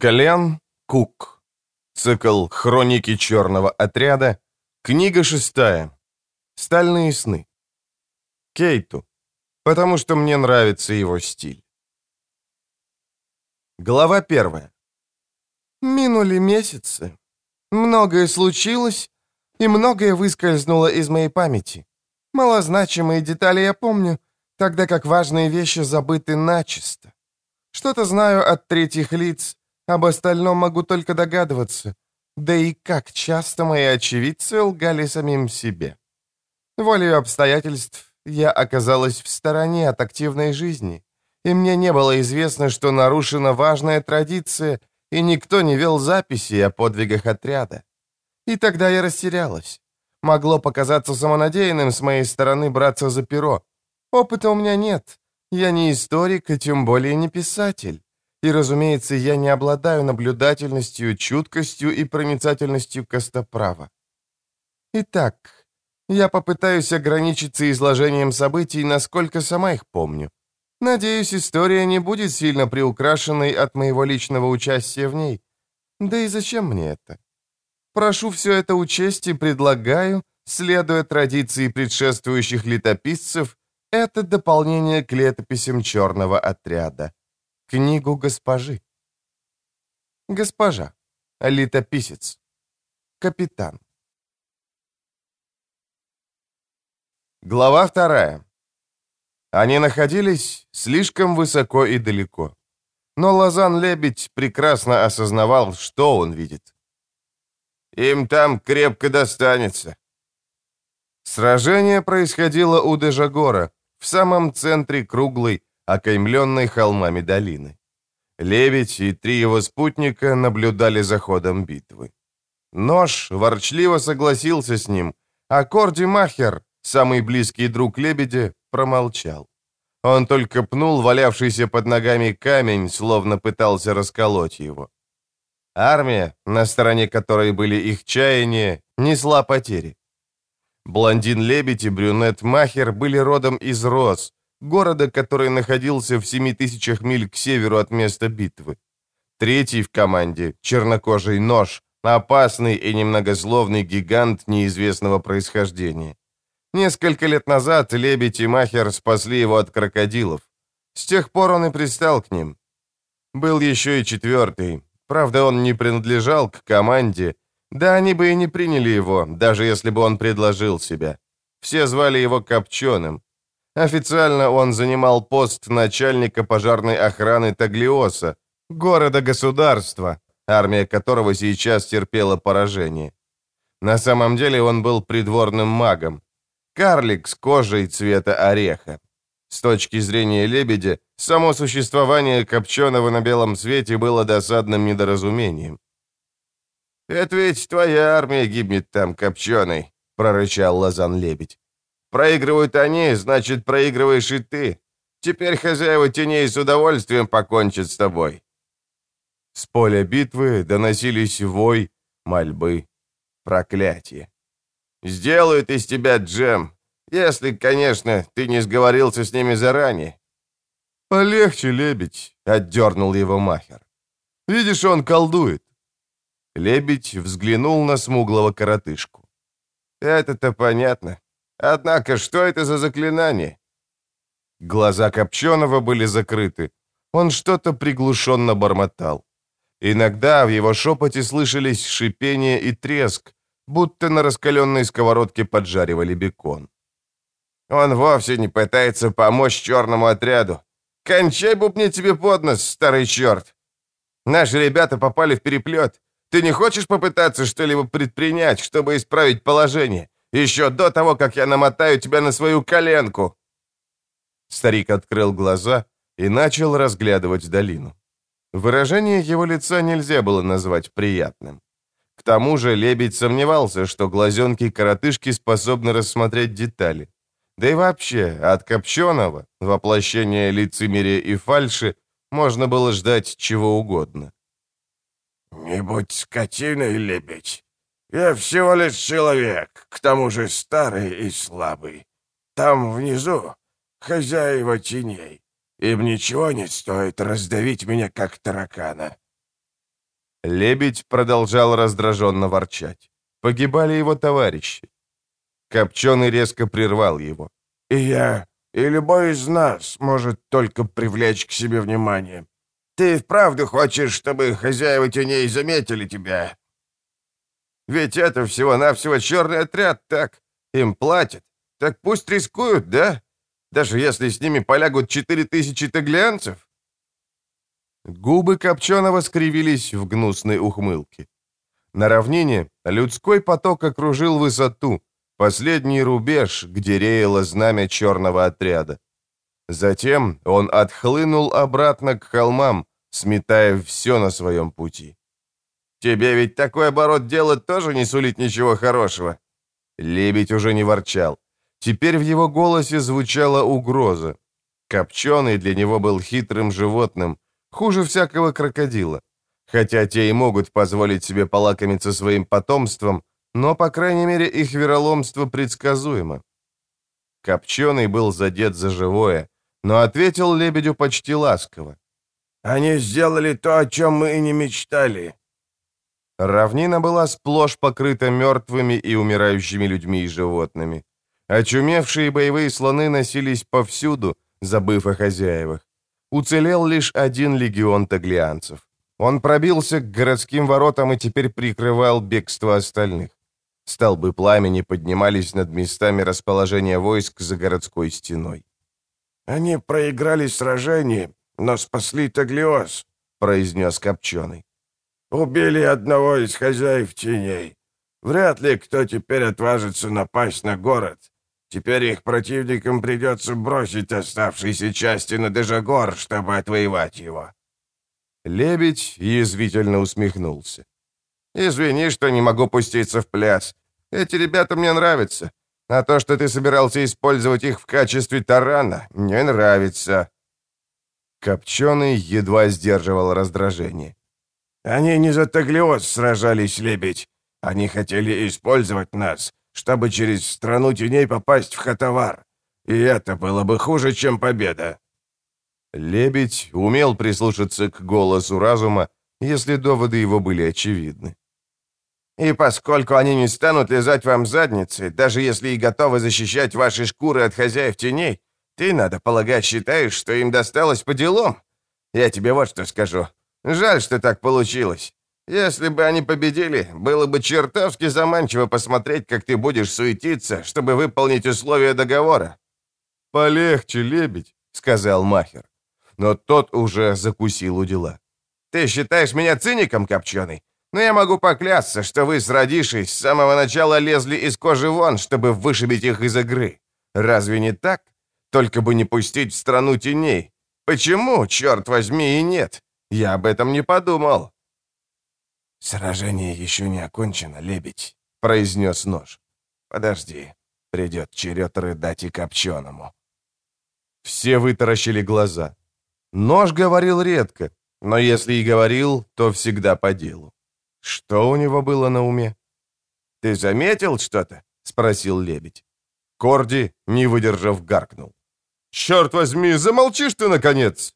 Гален Кук. Цикл «Хроники черного отряда». Книга шестая. «Стальные сны». Кейту. Потому что мне нравится его стиль. Глава первая. Минули месяцы. Многое случилось, и многое выскользнуло из моей памяти. Малозначимые детали я помню, тогда как важные вещи забыты начисто. Что-то знаю от третьих лиц, об остальном могу только догадываться. Да и как часто мои очевидцы лгали самим себе. Волею обстоятельств я оказалась в стороне от активной жизни, и мне не было известно, что нарушена важная традиция, и никто не вел записи о подвигах отряда. И тогда я растерялась. Могло показаться самонадеянным с моей стороны браться за перо. Опыта у меня нет. Я не историк, и тем более не писатель. И, разумеется, я не обладаю наблюдательностью, чуткостью и проницательностью Костоправа. Итак, я попытаюсь ограничиться изложением событий, насколько сама их помню. Надеюсь, история не будет сильно приукрашенной от моего личного участия в ней. Да и зачем мне это? Прошу все это учесть и предлагаю, следуя традиции предшествующих летописцев, это дополнение к летописям черного отряда. Книгу госпожи. Госпожа. Летописец. Капитан. Глава вторая. Они находились слишком высоко и далеко. Но Лозан-лебедь прекрасно осознавал, что он видит. «Им там крепко достанется». Сражение происходило у Дежагора, в самом центре круглой, окаймленной холмами долины. Лебедь и три его спутника наблюдали за ходом битвы. Нож ворчливо согласился с ним, а Корди Махер, самый близкий друг лебедя, промолчал. Он только пнул валявшийся под ногами камень, словно пытался расколоть его. Армия, на стороне которой были их чаяния, несла потери. Блондин-лебедь и брюнет-махер были родом из Рос, города, который находился в семи тысячах миль к северу от места битвы. Третий в команде, чернокожий нож, опасный и немного зловный гигант неизвестного происхождения. Несколько лет назад Лебедь и Махер спасли его от крокодилов. С тех пор он и пристал к ним. Был еще и четвертый. Правда, он не принадлежал к команде. Да они бы и не приняли его, даже если бы он предложил себя. Все звали его Копченым. Официально он занимал пост начальника пожарной охраны Таглиоса, города-государства, армия которого сейчас терпела поражение. На самом деле он был придворным магом. Карлик с кожей цвета ореха. С точки зрения лебедя, само существование Копченого на белом свете было досадным недоразумением. «Это ведь твоя армия гибнет там, Копченый», — прорычал Лазан-лебедь. Проигрывают они, значит, проигрываешь и ты. Теперь хозяева теней с удовольствием покончат с тобой». С поля битвы доносились вой, мольбы, проклятия. «Сделают из тебя джем, если, конечно, ты не сговорился с ними заранее». «Полегче, лебедь», — отдернул его махер. «Видишь, он колдует». Лебедь взглянул на смуглого коротышку. «Это-то понятно. Однако, что это за заклинание?» Глаза Копченого были закрыты. Он что-то приглушенно бормотал. Иногда в его шепоте слышались шипение и треск, будто на раскаленной сковородке поджаривали бекон. «Он вовсе не пытается помочь черному отряду. Кончай бубнить тебе под нос, старый черт! Наши ребята попали в переплет. Ты не хочешь попытаться что-либо предпринять, чтобы исправить положение? Еще до того, как я намотаю тебя на свою коленку!» Старик открыл глаза и начал разглядывать долину. Выражение его лица нельзя было назвать приятным. К тому же лебедь сомневался, что глазенки коротышки способны рассмотреть детали. Да и вообще, от Копченого, воплощения лицемерия и фальши, можно было ждать чего угодно. «Не будь скотиной, лебедь. Я всего лишь человек, к тому же старый и слабый. Там внизу хозяева теней. Им ничего не стоит раздавить меня, как таракана». Лебедь продолжал раздраженно ворчать. Погибали его товарищи. Копченый резко прервал его. «И я, и любой из нас может только привлечь к себе внимание. Ты вправду хочешь, чтобы хозяева теней заметили тебя?» «Ведь это всего-навсего черный отряд, так? Им платят. Так пусть рискуют, да? Даже если с ними полягут четыре тысячи таглианцев?» Губы Копченого скривились в гнусной ухмылке. На равнине людской поток окружил высоту, последний рубеж, где реяло знамя черного отряда. Затем он отхлынул обратно к холмам, сметая все на своем пути. «Тебе ведь такой оборот дела тоже не сулит ничего хорошего». Лебедь уже не ворчал. Теперь в его голосе звучала угроза. Копченый для него был хитрым животным, Хуже всякого крокодила. Хотя те и могут позволить себе полакомиться своим потомством, но, по крайней мере, их вероломство предсказуемо. Копченый был задет за живое, но ответил лебедю почти ласково. «Они сделали то, о чем мы и не мечтали». Равнина была сплошь покрыта мертвыми и умирающими людьми и животными. Очумевшие боевые слоны носились повсюду, забыв о хозяевах уцелел лишь один легион таглианцев. Он пробился к городским воротам и теперь прикрывал бегство остальных. Столбы пламени поднимались над местами расположения войск за городской стеной. «Они проиграли сражение, но спасли Таглиоз», — произнес Копченый. «Убили одного из хозяев теней. Вряд ли кто теперь отважится напасть на город. Теперь их противникам придется бросить оставшиеся части на Дежагор, чтобы отвоевать его». Лебедь язвительно усмехнулся. «Извини, что не могу пуститься в пляс. Эти ребята мне нравятся. А то, что ты собирался использовать их в качестве тарана, не нравится». Копченый едва сдерживал раздражение. «Они не за Таглиоз сражались, лебедь. Они хотели использовать нас, чтобы через страну теней попасть в Хатавар. И это было бы хуже, чем победа». Лебедь умел прислушаться к голосу разума, если доводы его были очевидны. «И поскольку они не станут лизать вам задницы, даже если и готовы защищать ваши шкуры от хозяев теней, ты, надо полагать, считаешь, что им досталось по делам? Я тебе вот что скажу. Жаль, что так получилось. Если бы они победили, было бы чертовски заманчиво посмотреть, как ты будешь суетиться, чтобы выполнить условия договора». «Полегче, лебедь», — сказал Махер. Но тот уже закусил у дела. «Ты считаешь меня циником, Копченый? Но я могу поклясться, что вы, сродившись, с самого начала лезли из кожи вон, чтобы вышибить их из игры. Разве не так? Только бы не пустить в страну теней. Почему, черт возьми, и нет? Я об этом не подумал. «Сражение еще не окончено, лебедь», — произнес нож. «Подожди, придет черед рыдать и копченому». Все вытаращили глаза. Нож говорил редко, но если и говорил, то всегда по делу. Что у него было на уме? «Ты заметил что-то?» — спросил лебедь. Корди, не выдержав, гаркнул. «Черт возьми, замолчишь ты, наконец!»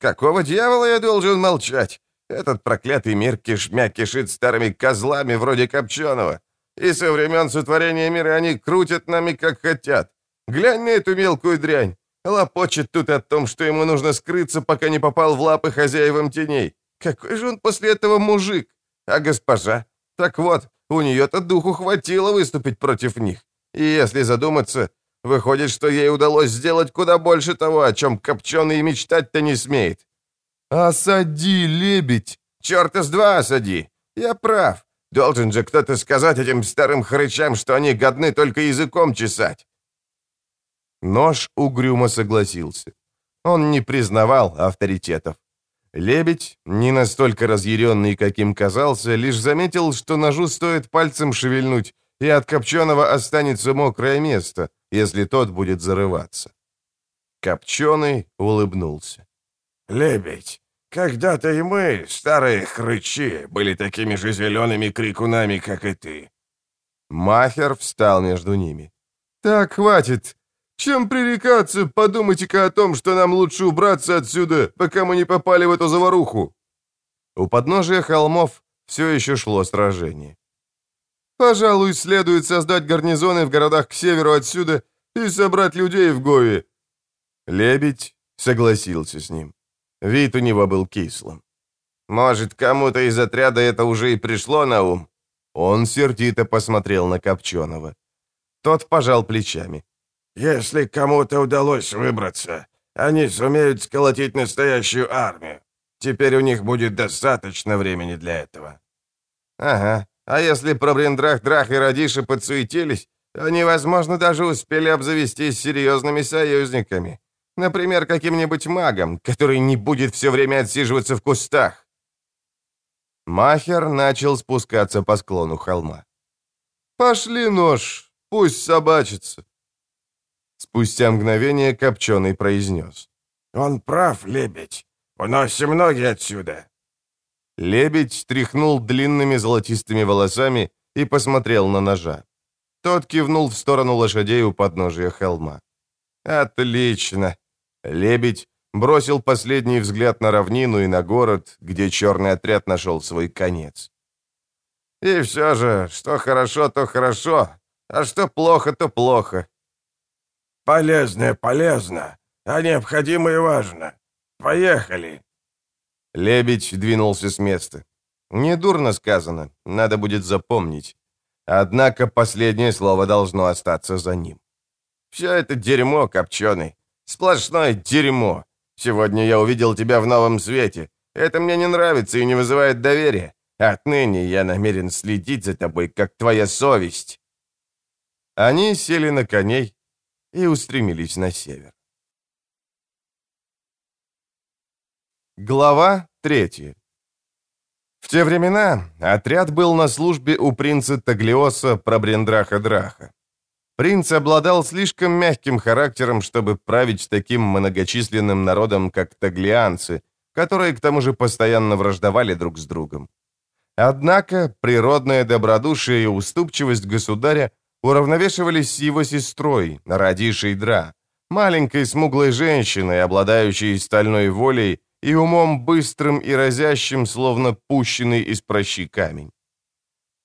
«Какого дьявола я должен молчать? Этот проклятый мир кишмя кишит старыми козлами вроде Копченого. И со времен сотворения мира они крутят нами, как хотят. Глянь на эту мелкую дрянь. Лопочет тут о том, что ему нужно скрыться, пока не попал в лапы хозяевам теней. Какой же он после этого мужик? А госпожа? Так вот, у нее-то духу хватило выступить против них. И если задуматься, выходит, что ей удалось сделать куда больше того, о чем Копченый мечтать-то не смеет. «Осади, лебедь!» «Черт из два осади! Я прав. Должен же кто-то сказать этим старым хрычам, что они годны только языком чесать». Нож угрюмо согласился. Он не признавал авторитетов. Лебедь, не настолько разъяренный, каким казался, лишь заметил, что ножу стоит пальцем шевельнуть, и от Копченого останется мокрое место, если тот будет зарываться. Копченый улыбнулся. «Лебедь, когда-то и мы, старые хрычи, были такими же зелеными крикунами, как и ты». Махер встал между ними. «Так, хватит. Чем пререкаться, подумайте-ка о том, что нам лучше убраться отсюда, пока мы не попали в эту заваруху». У подножия холмов все еще шло сражение. «Пожалуй, следует создать гарнизоны в городах к северу отсюда и собрать людей в Гове». Лебедь согласился с ним. Вид у него был кислым. «Может, кому-то из отряда это уже и пришло на ум?» Он сердито посмотрел на Копченого. Тот пожал плечами. «Если кому-то удалось выбраться, они сумеют сколотить настоящую армию. Теперь у них будет достаточно времени для этого». «Ага. А если про Брендрах, Драх и Радиши подсуетились, они, возможно, даже успели обзавестись серьезными союзниками. Например, каким-нибудь магом, который не будет все время отсиживаться в кустах». Махер начал спускаться по склону холма. «Пошли, нож, пусть собачится». Спустя мгновение Копченый произнес. «Он прав, лебедь. Уносим ноги отсюда». Лебедь тряхнул длинными золотистыми волосами и посмотрел на ножа. Тот кивнул в сторону лошадей у подножия холма. «Отлично!» Лебедь бросил последний взгляд на равнину и на город, где черный отряд нашел свой конец. «И все же, что хорошо, то хорошо, а что плохо, то плохо». «Полезное полезно, а необходимое важно. Поехали!» Лебедь двинулся с места. Недурно сказано, надо будет запомнить. Однако последнее слово должно остаться за ним. «Все это дерьмо, копченый. Сплошное дерьмо. Сегодня я увидел тебя в новом свете. Это мне не нравится и не вызывает доверия. Отныне я намерен следить за тобой, как твоя совесть». Они сели на коней и устремились на север. Глава третья. В те времена отряд был на службе у принца Таглиоса Пробрендраха Драха. Принц обладал слишком мягким характером, чтобы править таким многочисленным народом, как таглианцы, которые к тому же постоянно враждовали друг с другом. Однако природное добродушие и уступчивость государя уравновешивались с его сестрой, Радишей Дра, маленькой смуглой женщиной, обладающей стальной волей и умом быстрым и разящим, словно пущенный из прощи камень.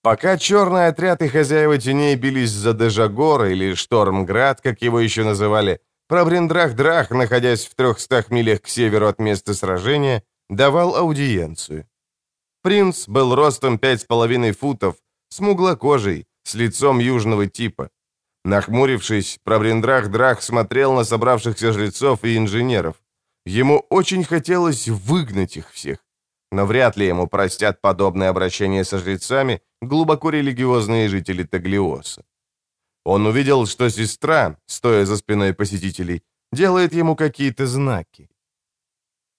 Пока черный отряд и хозяева теней бились за Дежагор или Штормград, как его еще называли, Пробрендрах-Драх, находясь в трехстах милях к северу от места сражения, давал аудиенцию. Принц был ростом пять с половиной футов, смуглокожий, с лицом южного типа. Нахмурившись, Пробрендрах-Драх смотрел на собравшихся жрецов и инженеров. Ему очень хотелось выгнать их всех. Но вряд ли ему простят подобное обращение со жрецами глубоко религиозные жители Таглиоса. Он увидел, что сестра, стоя за спиной посетителей, делает ему какие-то знаки.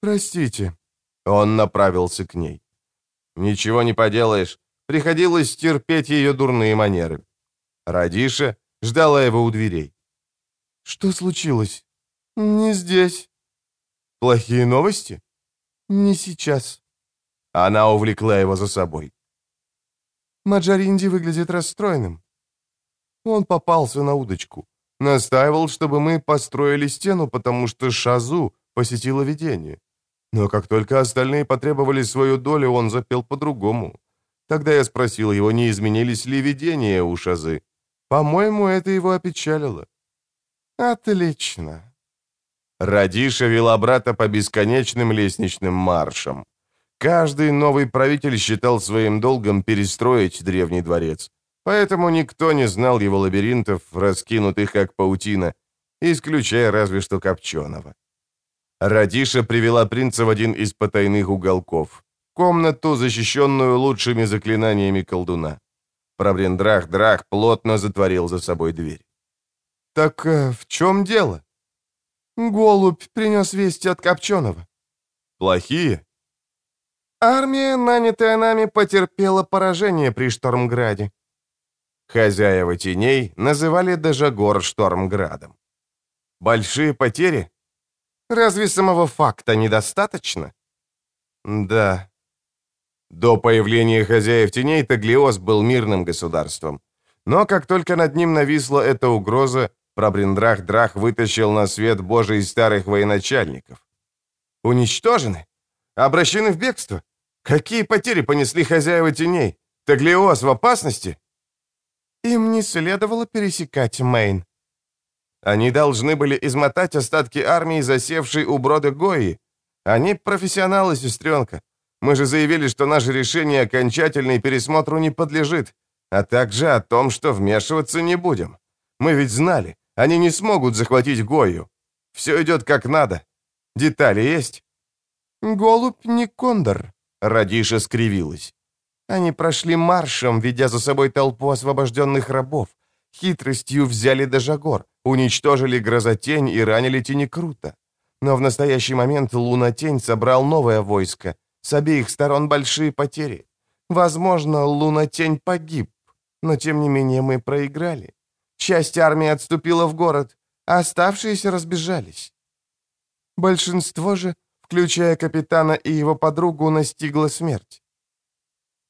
«Простите». Он направился к ней. «Ничего не поделаешь. Приходилось терпеть ее дурные манеры». Радиша ждала его у дверей. «Что случилось?» «Не здесь». «Плохие новости?» «Не сейчас». Она увлекла его за собой. Маджаринди выглядит расстроенным. Он попался на удочку. Настаивал, чтобы мы построили стену, потому что Шазу посетила видение. Но как только остальные потребовали свою долю, он запел по-другому. Тогда я спросил его, не изменились ли видения у Шазы. По-моему, это его опечалило. Отлично. Радиша вела брата по бесконечным лестничным маршам. Каждый новый правитель считал своим долгом перестроить древний дворец. Поэтому никто не знал его лабиринтов, раскинутых как паутина, исключая разве что Копченого. Радиша привела принца в один из потайных уголков. Комнату, защищенную лучшими заклинаниями колдуна. Праврендрах-драх плотно затворил за собой дверь. «Так э, в чем дело?» Голубь принес вести от Копченого. Плохие? Армия, нанятая нами, потерпела поражение при Штормграде. Хозяева теней называли Дежагор Штормградом. Большие потери? Разве самого факта недостаточно? Да. До появления хозяев теней Таглиос был мирным государством. Но как только над ним нависла эта угроза, Прабриндрах-Драх вытащил на свет Божий старых военачальников. Уничтожены? Обращены в бегство? Какие потери понесли хозяева теней? Таглиос в опасности?» «Им не следовало пересекать Мейн». «Они должны были измотать остатки армии, засевшей у брода Гои. Они профессионалы, сестренка. Мы же заявили, что наше решение окончательной пересмотру не подлежит, а также о том, что вмешиваться не будем. Мы ведь знали, они не смогут захватить Гою. Все идет как надо. Детали есть?» «Голубь не кондор», — Радиша скривилась. Они прошли маршем, ведя за собой толпу освобожденных рабов. Хитростью взяли Дежагор, уничтожили Грозотень и ранили Тенекрута. Но в настоящий момент Лунатень собрал новое войско. С обеих сторон большие потери. Возможно, Лунатень погиб, но тем не менее мы проиграли. Часть армии отступила в город, а оставшиеся разбежались. Большинство же, включая капитана и его подругу, настигла смерть.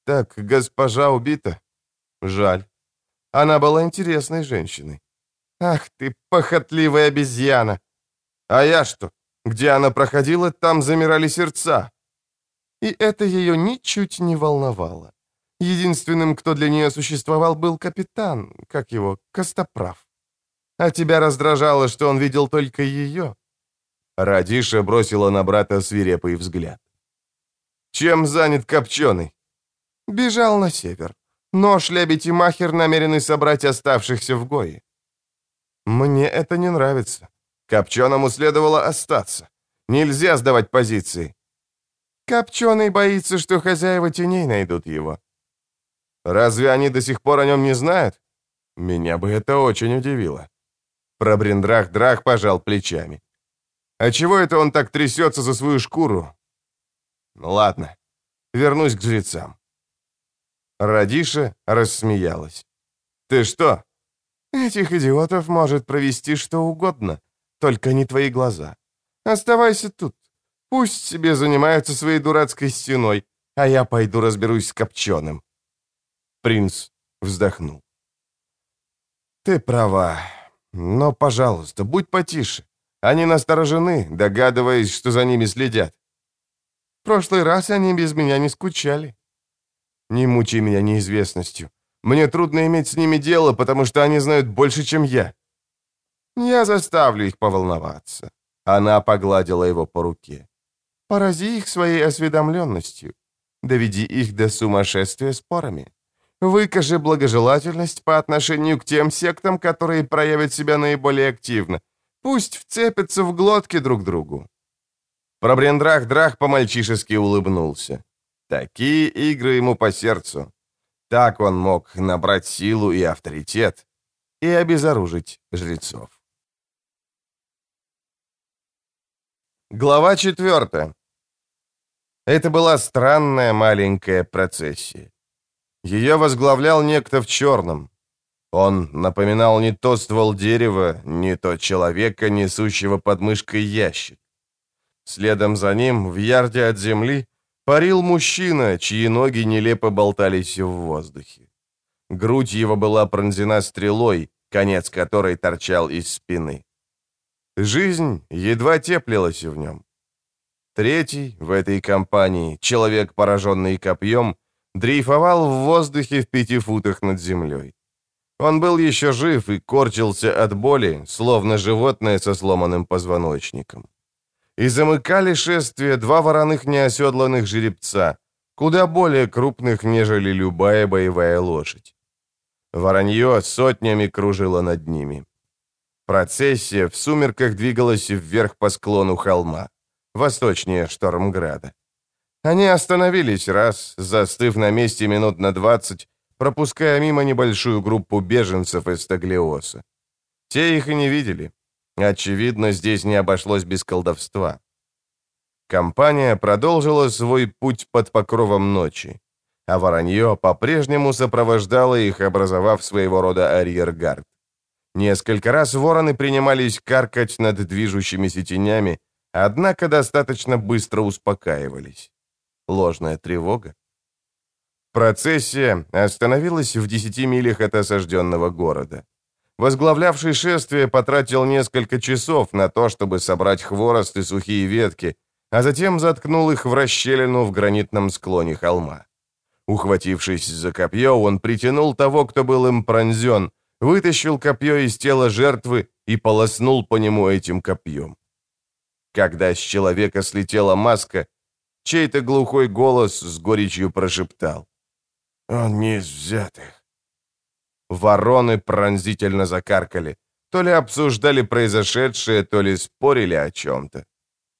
Так, госпожа убита? Жаль. Она была интересной женщиной. Ах ты, похотливая обезьяна! А я что? Где она проходила, там замирали сердца. И это ее ничуть не волновало. Единственным, кто для нее существовал, был капитан, как его, Костоправ. А тебя раздражало, что он видел только ее. Радиша бросила на брата свирепый взгляд. «Чем занят Копченый?» «Бежал на север. Но Шлебедь и Махер намерены собрать оставшихся в Гое». «Мне это не нравится. Копченому следовало остаться. Нельзя сдавать позиции». «Копченый боится, что хозяева теней найдут его». «Разве они до сих пор о нем не знают?» Меня бы это очень удивило. Пробриндрах-драх пожал плечами. А чего это он так трясется за свою шкуру? Ну ладно, вернусь к жрецам. Радиша рассмеялась. «Ты что?» «Этих идиотов может провести что угодно, только не твои глаза. Оставайся тут. Пусть себе занимаются своей дурацкой стеной, а я пойду разберусь с Копченым». Принц вздохнул. «Ты права. Но, пожалуйста, будь потише. Они насторожены, догадываясь, что за ними следят. В прошлый раз они без меня не скучали. Не мучай меня неизвестностью. Мне трудно иметь с ними дело, потому что они знают больше, чем я. Я заставлю их поволноваться. Она погладила его по руке. Порази их своей осведомленностью. Доведи их до сумасшествия спорами. Выкажи благожелательность по отношению к тем сектам, которые проявят себя наиболее активно, Пусть вцепятся в глотки друг другу. Пробрендрах-драх по-мальчишески улыбнулся. Такие игры ему по сердцу. Так он мог набрать силу и авторитет и обезоружить жрецов. Глава четвертая. Это была странная маленькая процессия. Ее возглавлял некто в черном, он напоминал не то ствол дерева, не то человека, несущего под мышкой ящик. Следом за ним, в ярде от земли, парил мужчина, чьи ноги нелепо болтались в воздухе. Грудь его была пронзена стрелой, конец которой торчал из спины. Жизнь едва теплилась в нем. Третий в этой компании, человек, пораженный копьем, дрейфовал в воздухе в пяти футах над землей. Он был еще жив и корчился от боли, словно животное со сломанным позвоночником. И замыкали шествие два вороных неоседланных жеребца, куда более крупных, нежели любая боевая лошадь. Воронье сотнями кружило над ними. Процессия в сумерках двигалась вверх по склону холма, восточнее Штормграда. Они остановились раз, застыв на месте минут на двадцать, пропуская мимо небольшую группу беженцев из Таглиоса. Те их и не видели. Очевидно, здесь не обошлось без колдовства. Компания продолжила свой путь под покровом ночи, а воронье по-прежнему сопровождало их, образовав своего рода арьергард. Несколько раз вороны принимались каркать над движущимися тенями, однако достаточно быстро успокаивались. Ложная тревога? Процессия остановилась в десяти милях от осажденного города. Возглавлявший шествие потратил несколько часов на то, чтобы собрать хворост и сухие ветки, а затем заткнул их в расщелину в гранитном склоне холма. Ухватившись за копье, он притянул того, кто был им пронзен, вытащил копье из тела жертвы и полоснул по нему этим копьем. Когда с человека слетела маска, чей-то глухой голос с горечью прошептал. «Он не из взятых». Вороны пронзительно закаркали. То ли обсуждали произошедшее, то ли спорили о чем-то.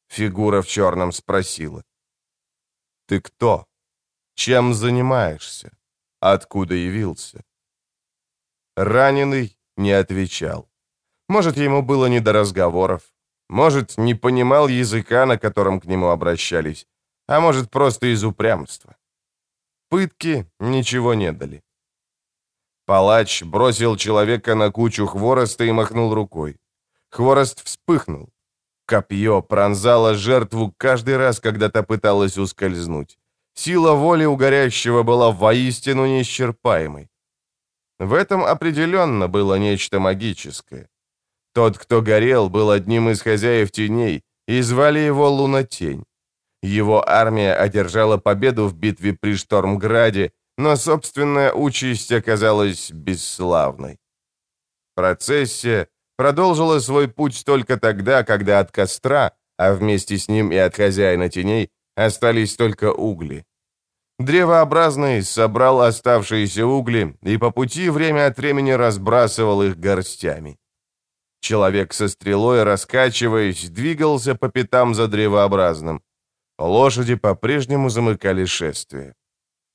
Фигура в черном спросила. «Ты кто? Чем занимаешься? Откуда явился?» Раненый не отвечал. Может, ему было не до разговоров. Может, не понимал языка, на котором к нему обращались. А может, просто из упрямства. Пытки ничего не дали. Палач бросил человека на кучу хвороста и махнул рукой. Хворост вспыхнул. Копье пронзало жертву каждый раз, когда та пыталась ускользнуть. Сила воли у горящего была воистину неисчерпаемой. В этом определенно было нечто магическое. Тот, кто горел, был одним из хозяев теней, и звали его Лунатень. Его армия одержала победу в битве при Штормграде, но собственная участь оказалась бесславной. Процессия продолжила свой путь только тогда, когда от костра, а вместе с ним и от хозяина теней, остались только угли. Древообразный собрал оставшиеся угли и по пути время от времени разбрасывал их горстями. Человек со стрелой, раскачиваясь, двигался по пятам за древообразным. Лошади по-прежнему замыкали шествие.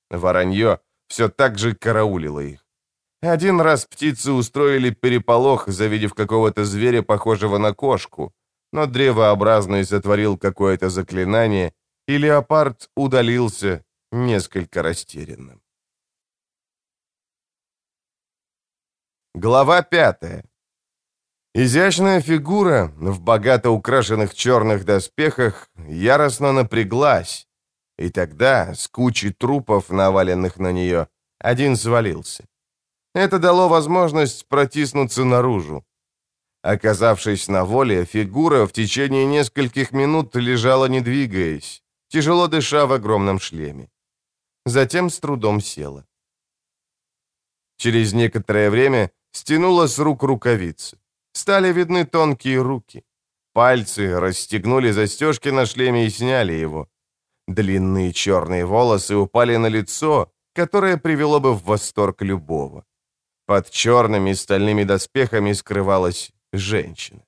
Воронье все так же караулило их. Один раз птицы устроили переполох, завидев какого-то зверя, похожего на кошку, но древообразный сотворил какое-то заклинание, и леопард удалился, несколько растерянным. Глава пятая. Изящная фигура в богато украшенных черных доспехах яростно напряглась, и тогда, с кучей трупов, наваленных на нее, один свалился. Это дало возможность протиснуться наружу. Оказавшись на воле, фигура в течение нескольких минут лежала не двигаясь, тяжело дыша в огромном шлеме затем с трудом села. Через некоторое время стянула с рук рукавицы. Стали видны тонкие руки. Пальцы расстегнули застежки на шлеме и сняли его. Длинные черные волосы упали на лицо, которое привело бы в восторг любого. Под черными стальными доспехами скрывалась женщина.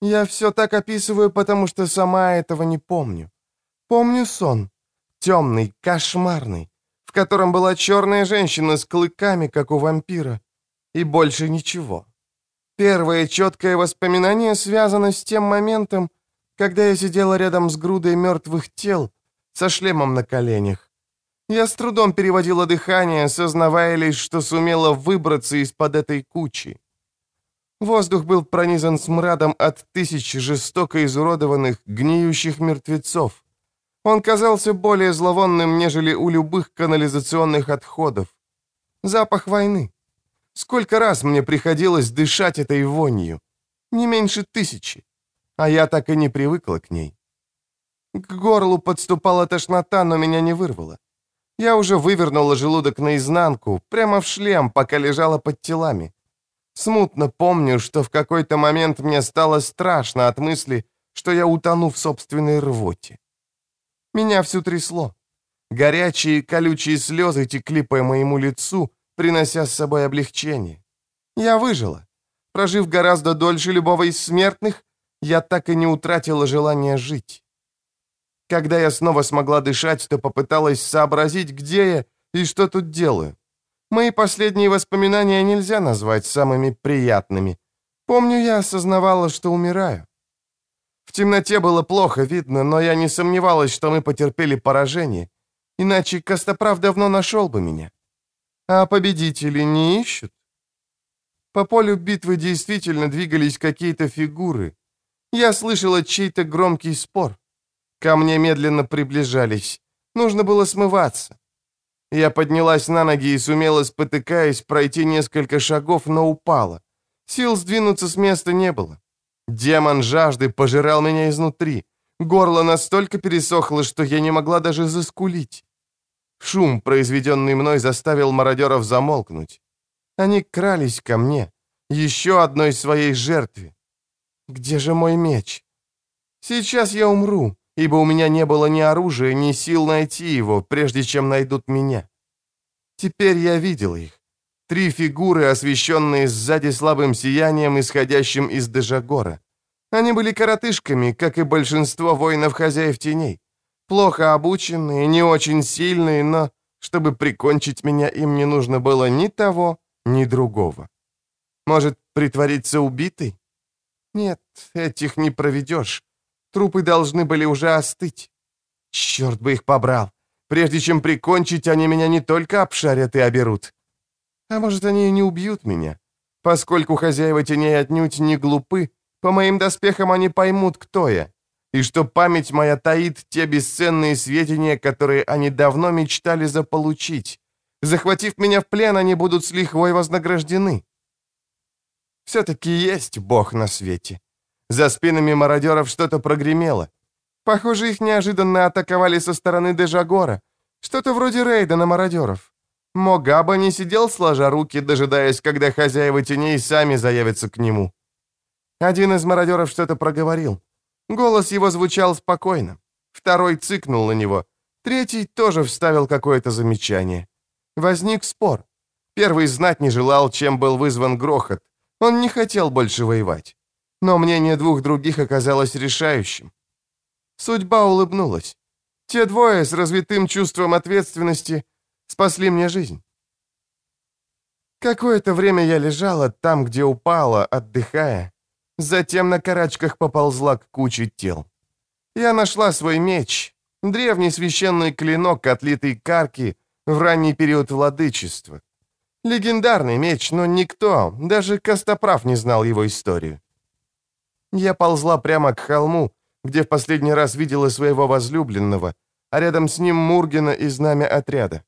«Я все так описываю, потому что сама этого не помню. Помню сон темный, кошмарный, в котором была черная женщина с клыками, как у вампира, и больше ничего. Первое четкое воспоминание связано с тем моментом, когда я сидела рядом с грудой мертвых тел, со шлемом на коленях. Я с трудом переводила дыхание, сознавая лишь, что сумела выбраться из-под этой кучи. Воздух был пронизан смрадом от тысяч жестоко изуродованных, гниющих мертвецов. Он казался более зловонным, нежели у любых канализационных отходов. Запах войны. Сколько раз мне приходилось дышать этой вонью? Не меньше тысячи. А я так и не привыкла к ней. К горлу подступала тошнота, но меня не вырвало. Я уже вывернула желудок наизнанку, прямо в шлем, пока лежала под телами. Смутно помню, что в какой-то момент мне стало страшно от мысли, что я утону в собственной рвоте. Меня всю трясло. Горячие колючие слезы текли по моему лицу, принося с собой облегчение. Я выжила. Прожив гораздо дольше любого из смертных, я так и не утратила желание жить. Когда я снова смогла дышать, то попыталась сообразить, где я и что тут делаю. Мои последние воспоминания нельзя назвать самыми приятными. Помню, я осознавала, что умираю. В темноте было плохо видно, но я не сомневалась, что мы потерпели поражение. Иначе Костоправ давно нашел бы меня. А победители не ищут? По полю битвы действительно двигались какие-то фигуры. Я слышала чей-то громкий спор. Ко мне медленно приближались. Нужно было смываться. Я поднялась на ноги и сумела, спотыкаясь, пройти несколько шагов, но упала. Сил сдвинуться с места не было. Демон жажды пожирал меня изнутри. Горло настолько пересохло, что я не могла даже заскулить. Шум, произведенный мной, заставил мародеров замолкнуть. Они крались ко мне, еще одной своей жертве. Где же мой меч? Сейчас я умру, ибо у меня не было ни оружия, ни сил найти его, прежде чем найдут меня. Теперь я видел их. Три фигуры, освещенные сзади слабым сиянием, исходящим из Дежагора. Они были коротышками, как и большинство воинов-хозяев теней. Плохо обученные, не очень сильные, но чтобы прикончить меня, им не нужно было ни того, ни другого. Может, притвориться убитой? Нет, этих не проведешь. Трупы должны были уже остыть. Черт бы их побрал. Прежде чем прикончить, они меня не только обшарят и оберут. А может, они и не убьют меня. Поскольку хозяева теней отнюдь не глупы, по моим доспехам они поймут, кто я. И что память моя таит те бесценные сведения, которые они давно мечтали заполучить. Захватив меня в плен, они будут с лихвой вознаграждены. Все-таки есть Бог на свете. За спинами мародеров что-то прогремело. Похоже, их неожиданно атаковали со стороны Дежагора. Что-то вроде рейда на мародеров. Могаба не сидел сложа руки, дожидаясь, когда хозяева теней сами заявятся к нему. Один из мародеров что-то проговорил. Голос его звучал спокойно. Второй цыкнул на него. Третий тоже вставил какое-то замечание. Возник спор. Первый знать не желал, чем был вызван грохот. Он не хотел больше воевать. Но мнение двух других оказалось решающим. Судьба улыбнулась. Те двое с развитым чувством ответственности спасли мне жизнь. Какое-то время я лежала там, где упала, отдыхая. Затем на карачках поползла к куче тел. Я нашла свой меч, древний священный клинок, отлитый карки в ранний период владычества. Легендарный меч, но никто, даже Костоправ не знал его историю. Я ползла прямо к холму, где в последний раз видела своего возлюбленного, а рядом с ним Мургена и знамя отряда.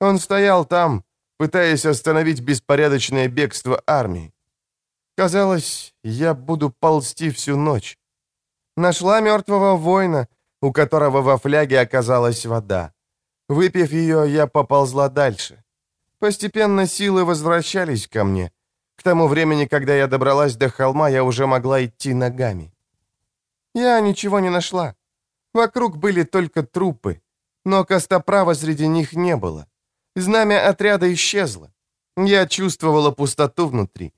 Он стоял там, пытаясь остановить беспорядочное бегство армии. Казалось, я буду ползти всю ночь. Нашла мертвого воина, у которого во фляге оказалась вода. Выпив ее, я поползла дальше. Постепенно силы возвращались ко мне. К тому времени, когда я добралась до холма, я уже могла идти ногами. Я ничего не нашла. Вокруг были только трупы, но костоправа среди них не было. Знамя отряда исчезло. Я чувствовала пустоту внутри.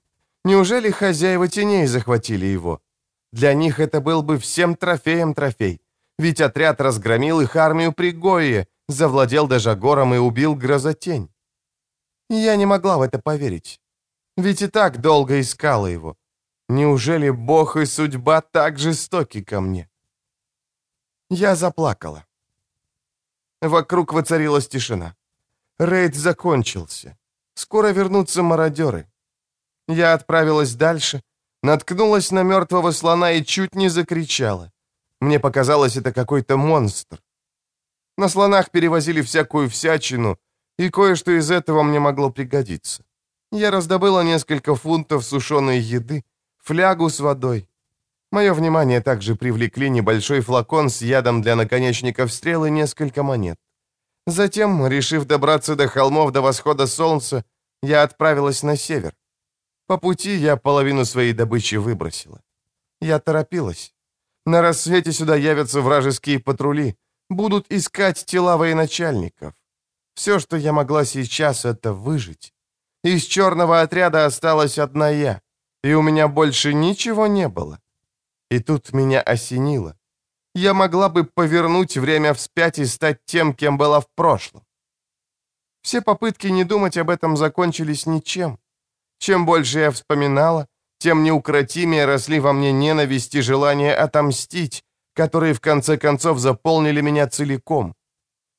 Неужели хозяева теней захватили его? Для них это был бы всем трофеем трофей. Ведь отряд разгромил их армию при Гое, завладел даже гором и убил Грозотень. Я не могла в это поверить. Ведь и так долго искала его. Неужели Бог и судьба так жестоки ко мне? Я заплакала. Вокруг воцарилась тишина. Рейд закончился. Скоро вернутся мародеры. Я отправилась дальше, наткнулась на мертвого слона и чуть не закричала. Мне показалось, это какой-то монстр. На слонах перевозили всякую всячину, и кое-что из этого мне могло пригодиться. Я раздобыла несколько фунтов сушеной еды, флягу с водой. Мое внимание также привлекли небольшой флакон с ядом для наконечников стрел и несколько монет. Затем, решив добраться до холмов до восхода солнца, я отправилась на север. По пути я половину своей добычи выбросила. Я торопилась. На рассвете сюда явятся вражеские патрули, будут искать тела военачальников. Все, что я могла сейчас, это выжить. Из черного отряда осталась одна я, и у меня больше ничего не было. И тут меня осенило. Я могла бы повернуть время вспять и стать тем, кем была в прошлом. Все попытки не думать об этом закончились ничем. Чем больше я вспоминала, тем неукротимее росли во мне ненависть и желание отомстить, которые в конце концов заполнили меня целиком.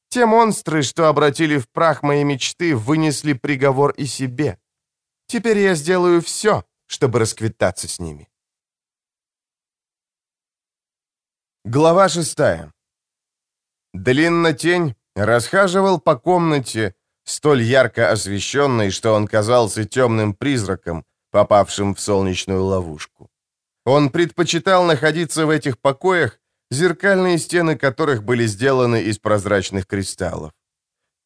Те монстры, что обратили в прах мои мечты, вынесли приговор и себе. Теперь я сделаю все, чтобы расквитаться с ними. Глава шестая. Длиннотень расхаживал по комнате, столь ярко освещенной, что он казался темным призраком, попавшим в солнечную ловушку. Он предпочитал находиться в этих покоях, зеркальные стены которых были сделаны из прозрачных кристаллов.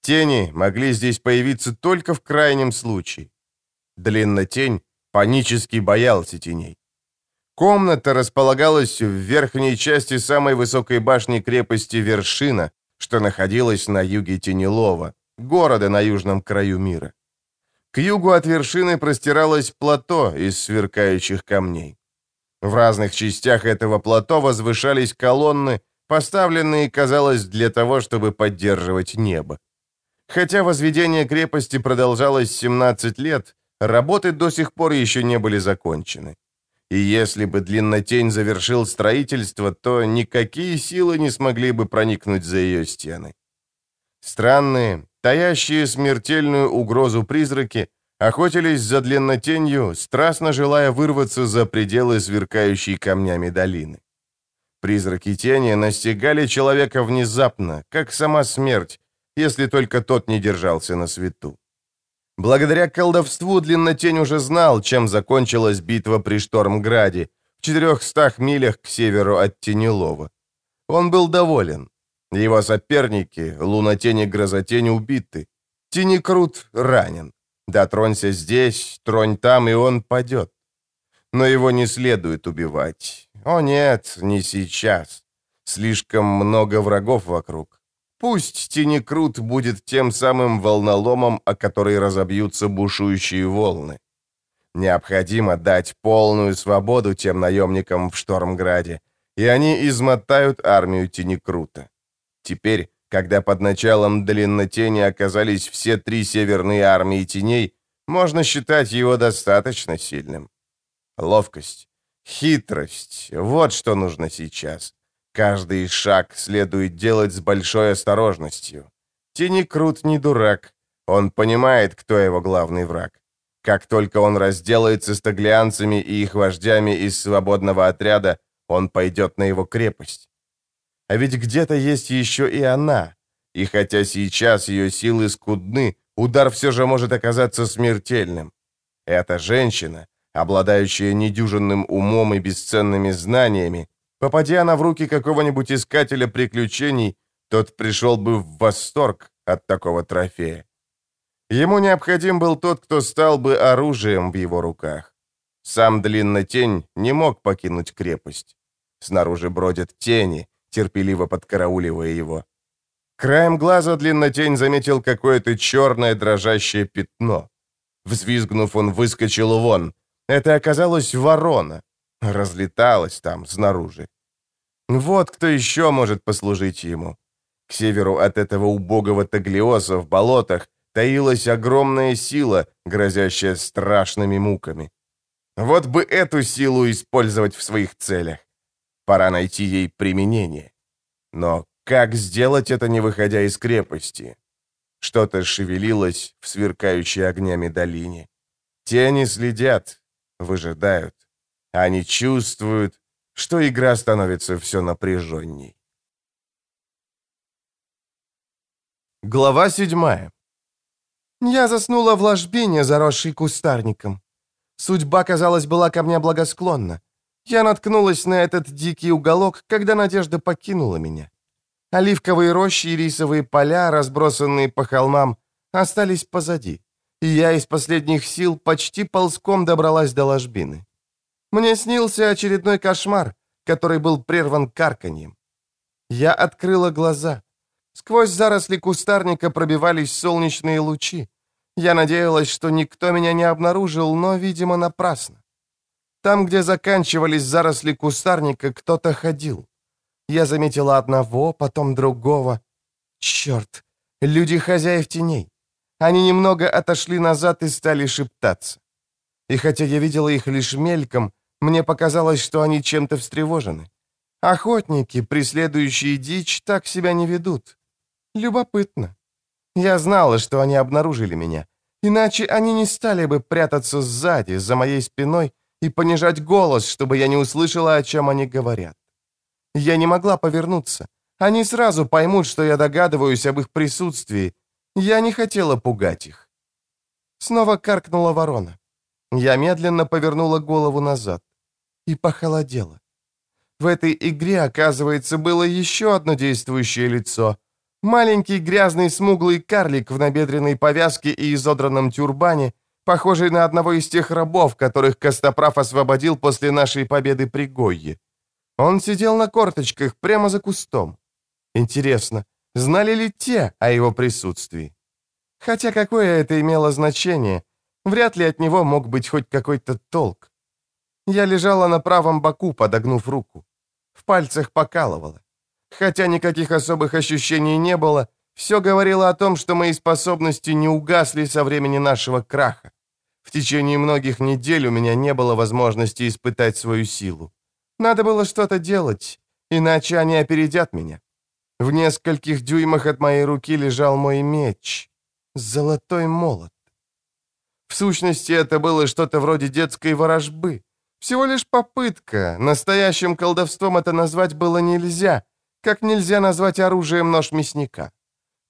Тени могли здесь появиться только в крайнем случае. Длиннотень панически боялся теней. Комната располагалась в верхней части самой высокой башни крепости Вершина, что находилась на юге Тенелова, города на южном краю мира. К югу от вершины простиралось плато из сверкающих камней. В разных частях этого плато возвышались колонны, поставленные, казалось, для того, чтобы поддерживать небо. Хотя возведение крепости продолжалось 17 лет, работы до сих пор еще не были закончены. И если бы Длиннотень завершил строительство, то никакие силы не смогли бы проникнуть за ее стены. Странные, таящие смертельную угрозу призраки, охотились за длиннотенью, страстно желая вырваться за пределы сверкающей камнями долины. Призраки тени настигали человека внезапно, как сама смерть, если только тот не держался на свету. Благодаря колдовству Длиннотень уже знал, чем закончилась битва при Штормграде, в 400 милях к северу от Тенелова. Он был доволен. Его соперники, Лунотень и Грозотень, убиты. Тинекрут ранен. Дотронься здесь, тронь там, и он падет. Но его не следует убивать. О нет, не сейчас. Слишком много врагов вокруг. Пусть Тинекрут будет тем самым волноломом, о который разобьются бушующие волны. Необходимо дать полную свободу тем наемникам в Штормграде, и они измотают армию Тинекрута. Теперь когда под началом длиннотени оказались все три северные армии теней, можно считать его достаточно сильным. Ловкость, хитрость — вот что нужно сейчас. Каждый шаг следует делать с большой осторожностью. Тени Крут не дурак. Он понимает, кто его главный враг. Как только он разделается с таглианцами и их вождями из свободного отряда, он пойдет на его крепость. А ведь где-то есть еще и она. И хотя сейчас ее силы скудны, удар все же может оказаться смертельным. Эта женщина, обладающая недюжинным умом и бесценными знаниями, попадя она в руки какого-нибудь искателя приключений, тот пришел бы в восторг от такого трофея. Ему необходим был тот, кто стал бы оружием в его руках. Сам Длиннотень не мог покинуть крепость. Снаружи бродят тени, терпеливо подкарауливая его. Краем глаза длиннотень заметил какое-то черное дрожащее пятно. Взвизгнув, он выскочил вон. Это оказалось ворона. Разлеталась там, снаружи. Вот кто еще может послужить ему. К северу от этого убогого Таглиоса в болотах таилась огромная сила, грозящая страшными муками. Вот бы эту силу использовать в своих целях. Пора найти ей применение. Но как сделать это, не выходя из крепости? Что-то шевелилось в сверкающей огнями долине. Тени следят, выжидают. Они чувствуют, что игра становится все напряженней. Глава седьмая. Я заснула в ложбине, заросшей кустарником. Судьба, казалось, была ко мне благосклонна. Я наткнулась на этот дикий уголок, когда надежда покинула меня. Оливковые рощи и рисовые поля, разбросанные по холмам, остались позади. И я из последних сил почти ползком добралась до ложбины. Мне снился очередной кошмар, который был прерван карканьем. Я открыла глаза. Сквозь заросли кустарника пробивались солнечные лучи. Я надеялась, что никто меня не обнаружил, но, видимо, напрасно. Там, где заканчивались заросли кустарника, кто-то ходил. Я заметила одного, потом другого. Черт, люди хозяев теней. Они немного отошли назад и стали шептаться. И хотя я видела их лишь мельком, мне показалось, что они чем-то встревожены. Охотники, преследующие дичь, так себя не ведут. Любопытно. Я знала, что они обнаружили меня. Иначе они не стали бы прятаться сзади, за моей спиной, и понижать голос, чтобы я не услышала, о чем они говорят. Я не могла повернуться. Они сразу поймут, что я догадываюсь об их присутствии. Я не хотела пугать их. Снова каркнула ворона. Я медленно повернула голову назад и похолодела. В этой игре, оказывается, было еще одно действующее лицо. Маленький грязный смуглый карлик в набедренной повязке и изодранном тюрбане, похожий на одного из тех рабов, которых Костоправ освободил после нашей победы при Гойе. Он сидел на корточках прямо за кустом. Интересно, знали ли те о его присутствии? Хотя какое это имело значение? Вряд ли от него мог быть хоть какой-то толк. Я лежала на правом боку, подогнув руку. В пальцах покалывало. Хотя никаких особых ощущений не было, все говорило о том, что мои способности не угасли со времени нашего краха. В течение многих недель у меня не было возможности испытать свою силу. Надо было что-то делать, иначе они опередят меня. В нескольких дюймах от моей руки лежал мой меч. Золотой молот. В сущности, это было что-то вроде детской ворожбы. Всего лишь попытка. Настоящим колдовством это назвать было нельзя, как нельзя назвать оружием нож мясника.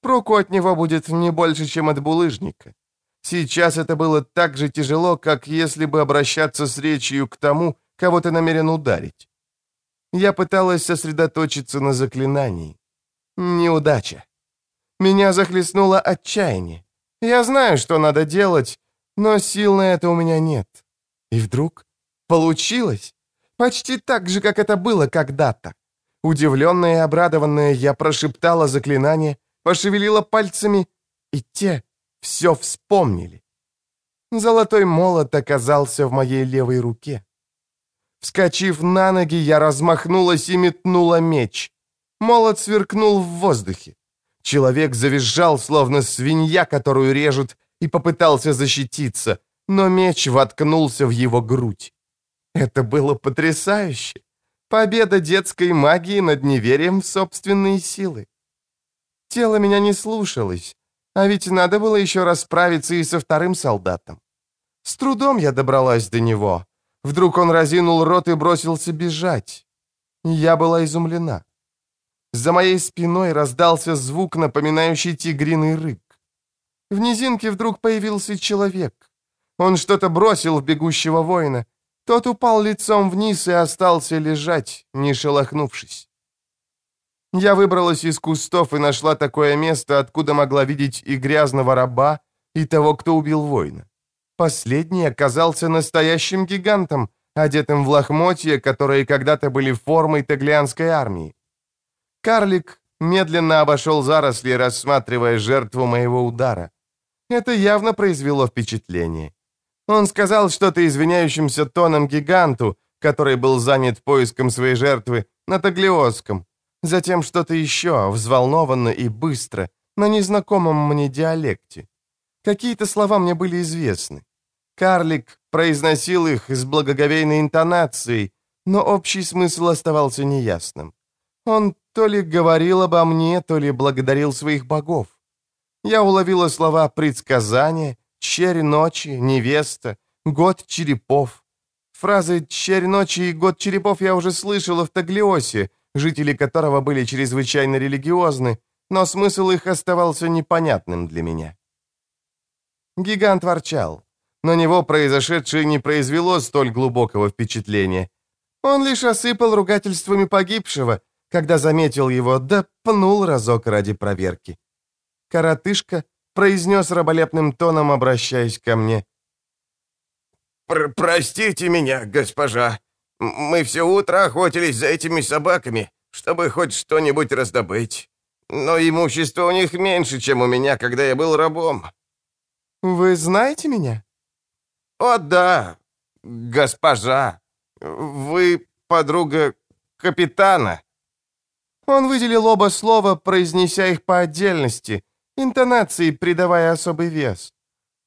Проку от него будет не больше, чем от булыжника. Сейчас это было так же тяжело, как если бы обращаться с речью к тому, кого ты намерен ударить. Я пыталась сосредоточиться на заклинании. Неудача. Меня захлестнуло отчаяние. Я знаю, что надо делать, но сил на это у меня нет. И вдруг получилось. Почти так же, как это было когда-то. Удивленная и обрадованная, я прошептала заклинание, пошевелила пальцами, и те все вспомнили. Золотой молот оказался в моей левой руке. Вскочив на ноги, я размахнулась и метнула меч. Молот сверкнул в воздухе. Человек завизжал, словно свинья, которую режут, и попытался защититься, но меч воткнулся в его грудь. Это было потрясающе. Победа детской магии над неверием в собственные силы. Тело меня не слушалось, а ведь надо было еще расправиться и со вторым солдатом. С трудом я добралась до него. Вдруг он разинул рот и бросился бежать. Я была изумлена. За моей спиной раздался звук, напоминающий тигриный рык. В низинке вдруг появился человек. Он что-то бросил в бегущего воина. Тот упал лицом вниз и остался лежать, не шелохнувшись. Я выбралась из кустов и нашла такое место, откуда могла видеть и грязного раба, и того, кто убил воина. Последний оказался настоящим гигантом, одетым в лохмотья, которые когда-то были формой таглианской армии. Карлик медленно обошел заросли, рассматривая жертву моего удара. Это явно произвело впечатление. Он сказал что-то извиняющимся тоном гиганту, который был занят поиском своей жертвы, на таглиосском. Затем что-то еще, взволнованно и быстро, на незнакомом мне диалекте. Какие-то слова мне были известны. Карлик произносил их с благоговейной интонацией, но общий смысл оставался неясным. Он то ли говорил обо мне, то ли благодарил своих богов. Я уловила слова «предсказание», «черь ночи», «невеста», «год черепов». Фразы «черь ночи» и «год черепов» я уже слышала в Таглиосе, жители которого были чрезвычайно религиозны, но смысл их оставался непонятным для меня. Гигант ворчал. На него произошедшее не произвело столь глубокого впечатления. Он лишь осыпал ругательствами погибшего, когда заметил его, да пнул разок ради проверки. Коротышка произнес раболепным тоном, обращаясь ко мне. Пр «Простите меня, госпожа. Мы все утро охотились за этими собаками, чтобы хоть что-нибудь раздобыть. Но имущество у них меньше, чем у меня, когда я был рабом». «Вы знаете меня?» «О, да, госпожа. Вы подруга капитана». Он выделил оба слова, произнеся их по отдельности, интонацией придавая особый вес.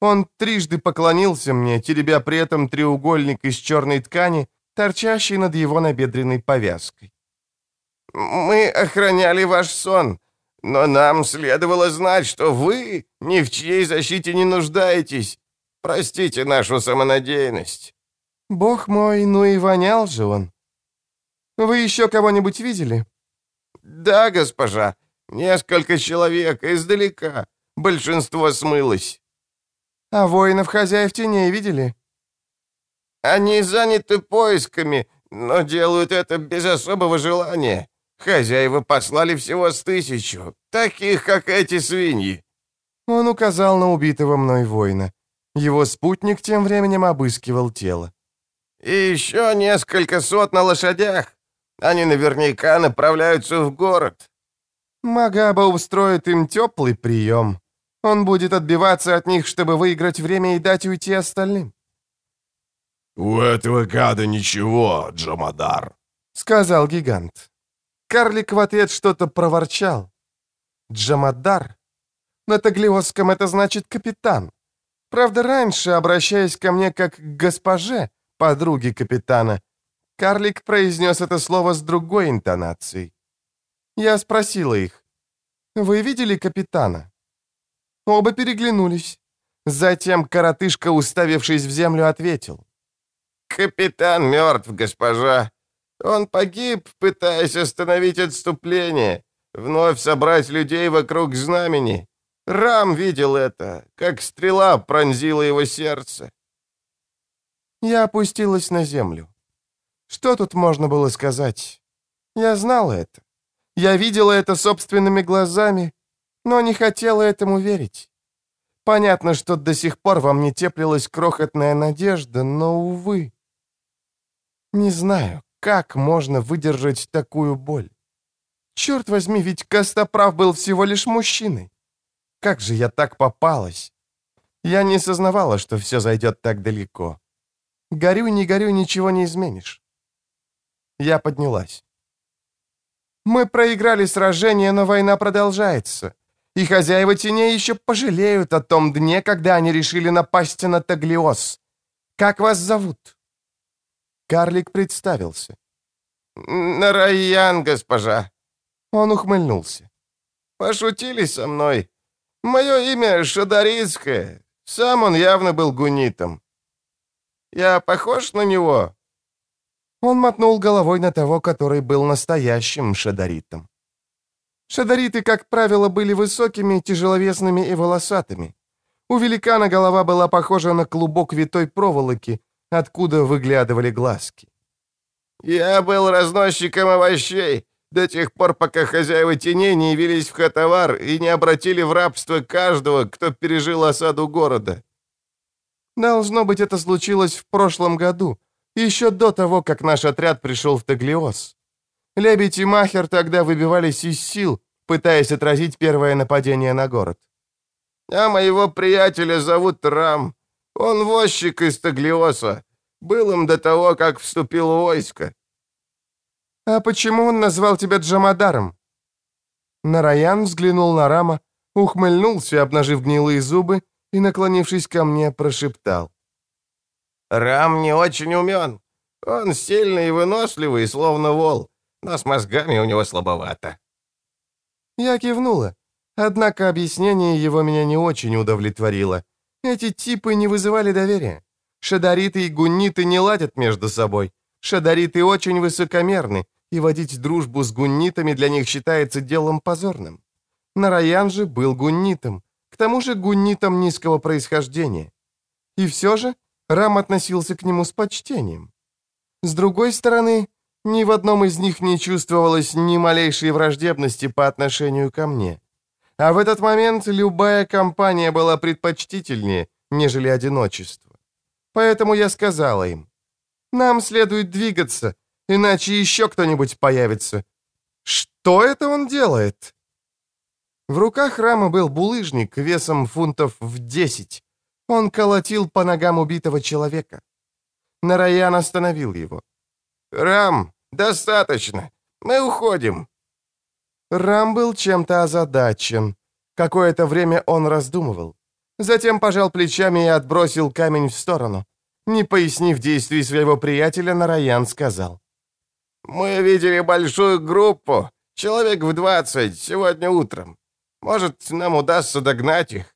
Он трижды поклонился мне, теребя при этом треугольник из черной ткани, торчащий над его набедренной повязкой. «Мы охраняли ваш сон, но нам следовало знать, что вы ни в чьей защите не нуждаетесь. Простите нашу самонадеянность». «Бог мой, ну и вонял же он. Вы еще кого-нибудь видели?» «Да, госпожа, несколько человек издалека. Большинство смылось». «А воинов хозяев теней видели?» «Они заняты поисками. но делают это без особого желания. Хозяева послали всего с тысячу, таких, как эти свиньи». Он указал на убитого мной воина. Его спутник тем временем обыскивал тело. «И еще несколько сот на лошадях. Они наверняка направляются в город». Магаба устроит им теплый прием. Он будет отбиваться от них, чтобы выиграть время и дать уйти остальным. «У этого гада ничего, Джамадар», — сказал гигант. Карлик в ответ что-то проворчал. Джамадар? На таглиосском это значит капитан. Правда, раньше, обращаясь ко мне как к госпоже, подруге капитана, карлик произнес это слово с другой интонацией. Я спросила их, «Вы видели капитана?» Оба переглянулись. Затем коротышка, уставившись в землю, ответил. «Капитан мертв, госпожа. Он погиб, пытаясь остановить отступление, вновь собрать людей вокруг знамени. Рам видел это, как стрела пронзила его сердце». Я опустилась на землю. Что тут можно было сказать? Я знала это. Я видела это собственными глазами, но не хотела этому верить. Понятно, что до сих пор во мне теплилась крохотная надежда, но, увы. Не знаю, как можно выдержать такую боль. Черт возьми, ведь Костоправ был всего лишь мужчиной. Как же я так попалась? Я не сознавала, что все зайдет так далеко. Горю, не горю, ничего не изменишь. Я поднялась. Мы проиграли сражение, но война продолжается. И хозяева теней еще пожалеют о том дне, когда они решили напасть на Таглиос. Как вас зовут?» Карлик представился. «Нараян, госпожа». Он ухмыльнулся. «Пошутили со мной. Мое имя Шадарицкое. Сам он явно был гунитом. Я похож на него?» Он мотнул головой на того, который был настоящим шадаритом. Шадариты, как правило, были высокими, тяжеловесными и волосатыми. У великана голова была похожа на клубок витой проволоки, откуда выглядывали глазки. «Я был разносчиком овощей до тех пор, пока хозяева теней не явились в Хатавар и не обратили в рабство каждого, кто пережил осаду города». «Должно быть, это случилось в прошлом году», еще до того, как наш отряд пришел в Таглиос. Лебедь и Махер тогда выбивались из сил, пытаясь отразить первое нападение на город. «А моего приятеля зовут Рам. Он возчик из Таглиоса. Был им до того, как вступил в войско». «А почему он назвал тебя Джамадаром?» Нараян взглянул на Рама, ухмыльнулся, обнажив гнилые зубы, и, наклонившись ко мне, прошептал. Рам не очень умен. Он сильный и выносливый, словно вол, но с мозгами у него слабовато». Я кивнула. Однако объяснение его меня не очень удовлетворило. Эти типы не вызывали доверия. Шадариты и гунниты не ладят между собой. Шадариты очень высокомерны, и водить дружбу с гуннитами для них считается делом позорным. Нараян же был гуннитом, к тому же гуннитом низкого происхождения. И все же Рам относился к нему с почтением. С другой стороны, ни в одном из них не чувствовалось ни малейшей враждебности по отношению ко мне. А в этот момент любая компания была предпочтительнее, нежели одиночество. Поэтому я сказала им, «Нам следует двигаться, иначе еще кто-нибудь появится». «Что это он делает?» В руках Рама был булыжник весом фунтов в десять, он колотил по ногам убитого человека. Нараян остановил его. «Рам, достаточно. Мы уходим». Рам был чем-то озадачен. Какое-то время он раздумывал. Затем пожал плечами и отбросил камень в сторону. Не пояснив действий своего приятеля, Нараян сказал. «Мы видели большую группу, человек в двадцать, сегодня утром. Может, нам удастся догнать их?»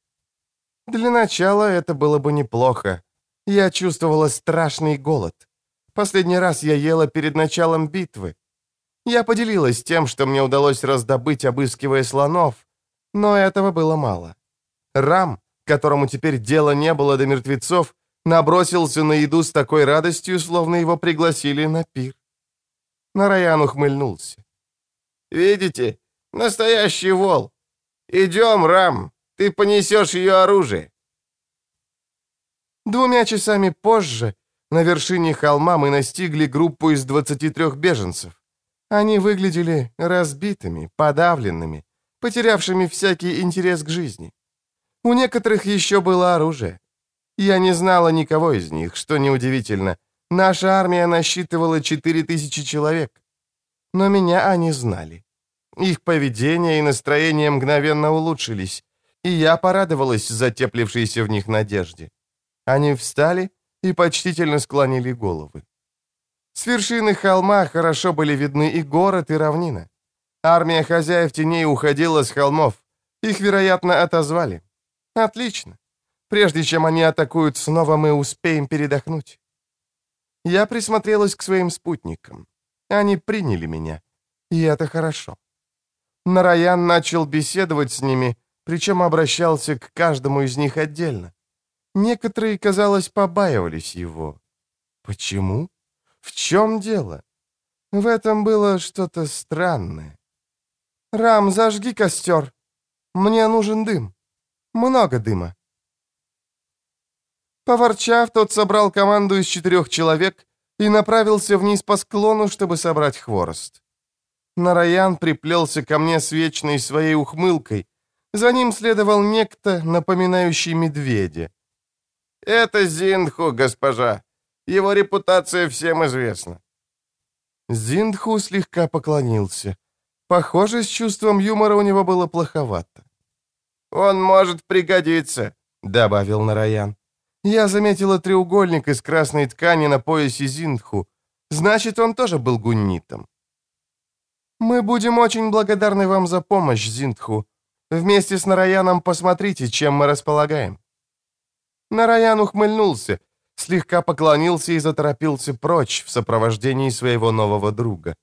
Для начала это было бы неплохо. Я чувствовала страшный голод. Последний раз я ела перед началом битвы. Я поделилась тем, что мне удалось раздобыть, обыскивая слонов, но этого было мало. Рам, которому теперь дела не было до мертвецов, набросился на еду с такой радостью, словно его пригласили на пир. Нараян ухмыльнулся. «Видите, настоящий вол. Идем, Рам, ты понесешь ее оружие». Двумя часами позже на вершине холма мы настигли группу из 23 беженцев. Они выглядели разбитыми, подавленными, потерявшими всякий интерес к жизни. У некоторых еще было оружие. Я не знала никого из них, что неудивительно. Наша армия насчитывала 4000 человек. Но меня они знали. Их поведение и настроение мгновенно улучшились, и я порадовалась затеплившейся в них надежде. Они встали и почтительно склонили головы. С вершины холма хорошо были видны и город, и равнина. Армия хозяев теней уходила с холмов. Их, вероятно, отозвали. Отлично. Прежде чем они атакуют снова, мы успеем передохнуть. Я присмотрелась к своим спутникам. Они приняли меня. И это хорошо. Нараян начал беседовать с ними, причем обращался к каждому из них отдельно. Некоторые, казалось, побаивались его. Почему? В чем дело? В этом было что-то странное. «Рам, зажги костер. Мне нужен дым. Много дыма». Поворчав, тот собрал команду из четырех человек и направился вниз по склону, чтобы собрать хворост. Нараян приплелся ко мне с вечной своей ухмылкой. За ним следовал некто, напоминающий медведя. «Это Зиндху, госпожа. Его репутация всем известна». Зиндху слегка поклонился. Похоже, с чувством юмора у него было плоховато. «Он может пригодиться», — добавил Нараян. Я заметила треугольник из красной ткани на поясе Зиндху. Значит, он тоже был гуннитом. «Мы будем очень благодарны вам за помощь, Зиндху. Вместе с Нараяном посмотрите, чем мы располагаем». Нараян ухмыльнулся, слегка поклонился и заторопился прочь в сопровождении своего нового друга.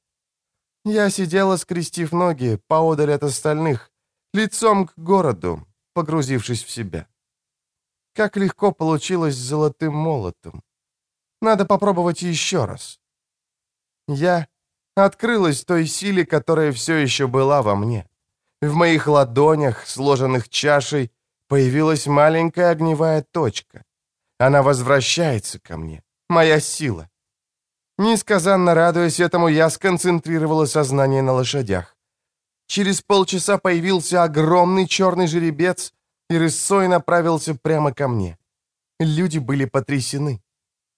Я сидела, скрестив ноги, поодаль от остальных, лицом к городу, погрузившись в себя. Как легко получилось с золотым молотом. Надо попробовать еще раз. Я открылась той силе, которая все еще была во мне. В моих ладонях, сложенных чашей, появилась маленькая огневая точка. Она возвращается ко мне. Моя сила. Несказанно радуясь этому, я сконцентрировала сознание на лошадях. Через полчаса появился огромный черный жеребец и рысой направился прямо ко мне. Люди были потрясены.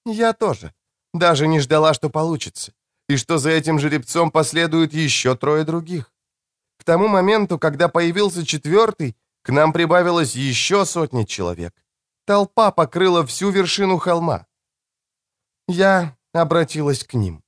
Я тоже. Даже не ждала, что получится. И что за этим жеребцом последуют еще трое других. К тому моменту, когда появился четвертый, к нам прибавилось еще сотни человек. Толпа покрыла всю вершину холма. Я обратилась к ним.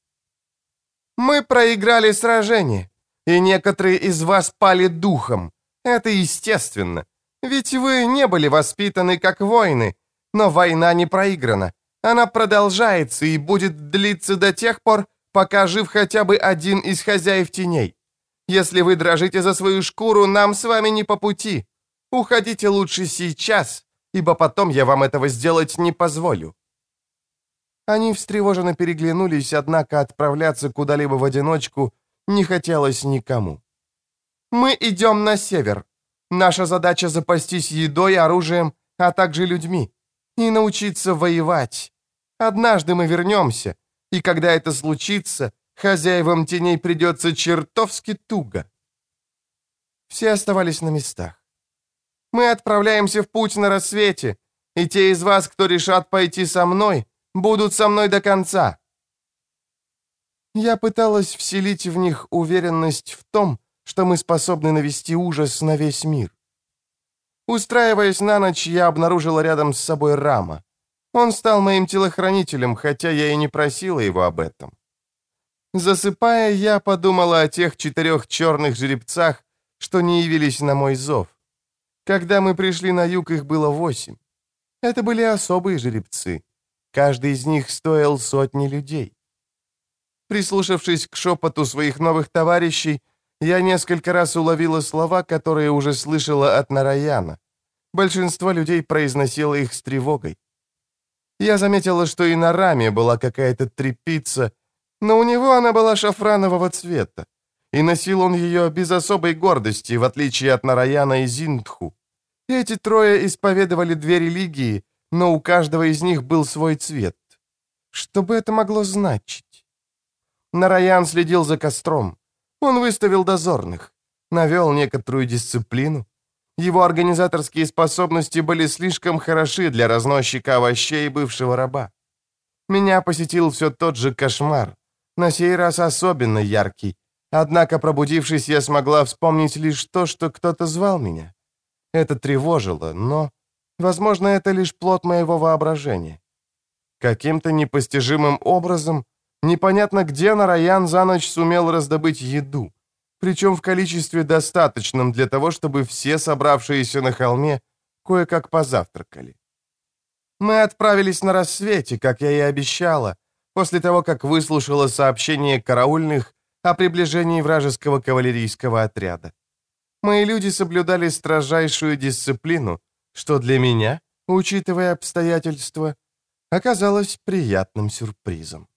«Мы проиграли сражение, и некоторые из вас пали духом. Это естественно, ведь вы не были воспитаны как воины, но война не проиграна. Она продолжается и будет длиться до тех пор, пока жив хотя бы один из хозяев теней. Если вы дрожите за свою шкуру, нам с вами не по пути. Уходите лучше сейчас, ибо потом я вам этого сделать не позволю». Они встревоженно переглянулись, однако отправляться куда-либо в одиночку не хотелось никому. «Мы идем на север. Наша задача запастись едой, оружием, а также людьми. И научиться воевать. Однажды мы вернемся, и когда это случится, хозяевам теней придется чертовски туго». Все оставались на местах. «Мы отправляемся в путь на рассвете, и те из вас, кто решат пойти со мной, будут со мной до конца». Я пыталась вселить в них уверенность в том, что мы способны навести ужас на весь мир. Устраиваясь на ночь, я обнаружила рядом с собой Рама. Он стал моим телохранителем, хотя я и не просила его об этом. Засыпая, я подумала о тех четырех черных жеребцах, что не явились на мой зов. Когда мы пришли на юг, их было восемь. Это были особые жеребцы. Каждый из них стоил сотни людей. Прислушавшись к шепоту своих новых товарищей, я несколько раз уловила слова, которые уже слышала от Нараяна. Большинство людей произносило их с тревогой. Я заметила, что и на раме была какая-то трепица, но у него она была шафранового цвета, и носил он ее без особой гордости, в отличие от Нараяна и Зиндху. Эти трое исповедовали две религии, но у каждого из них был свой цвет. Что бы это могло значить? Нараян следил за костром. Он выставил дозорных, навел некоторую дисциплину. Его организаторские способности были слишком хороши для разносчика овощей бывшего раба. Меня посетил все тот же кошмар, на сей раз особенно яркий. Однако, пробудившись, я смогла вспомнить лишь то, что кто-то звал меня. Это тревожило, но, возможно, это лишь плод моего воображения. Каким-то непостижимым образом, непонятно где Нараян за ночь сумел раздобыть еду, причем в количестве достаточном для того, чтобы все собравшиеся на холме кое-как позавтракали. Мы отправились на рассвете, как я и обещала, после того, как выслушала сообщение караульных о приближении вражеского кавалерийского отряда. Мои люди соблюдали строжайшую дисциплину, что для меня, учитывая обстоятельства, оказалось приятным сюрпризом.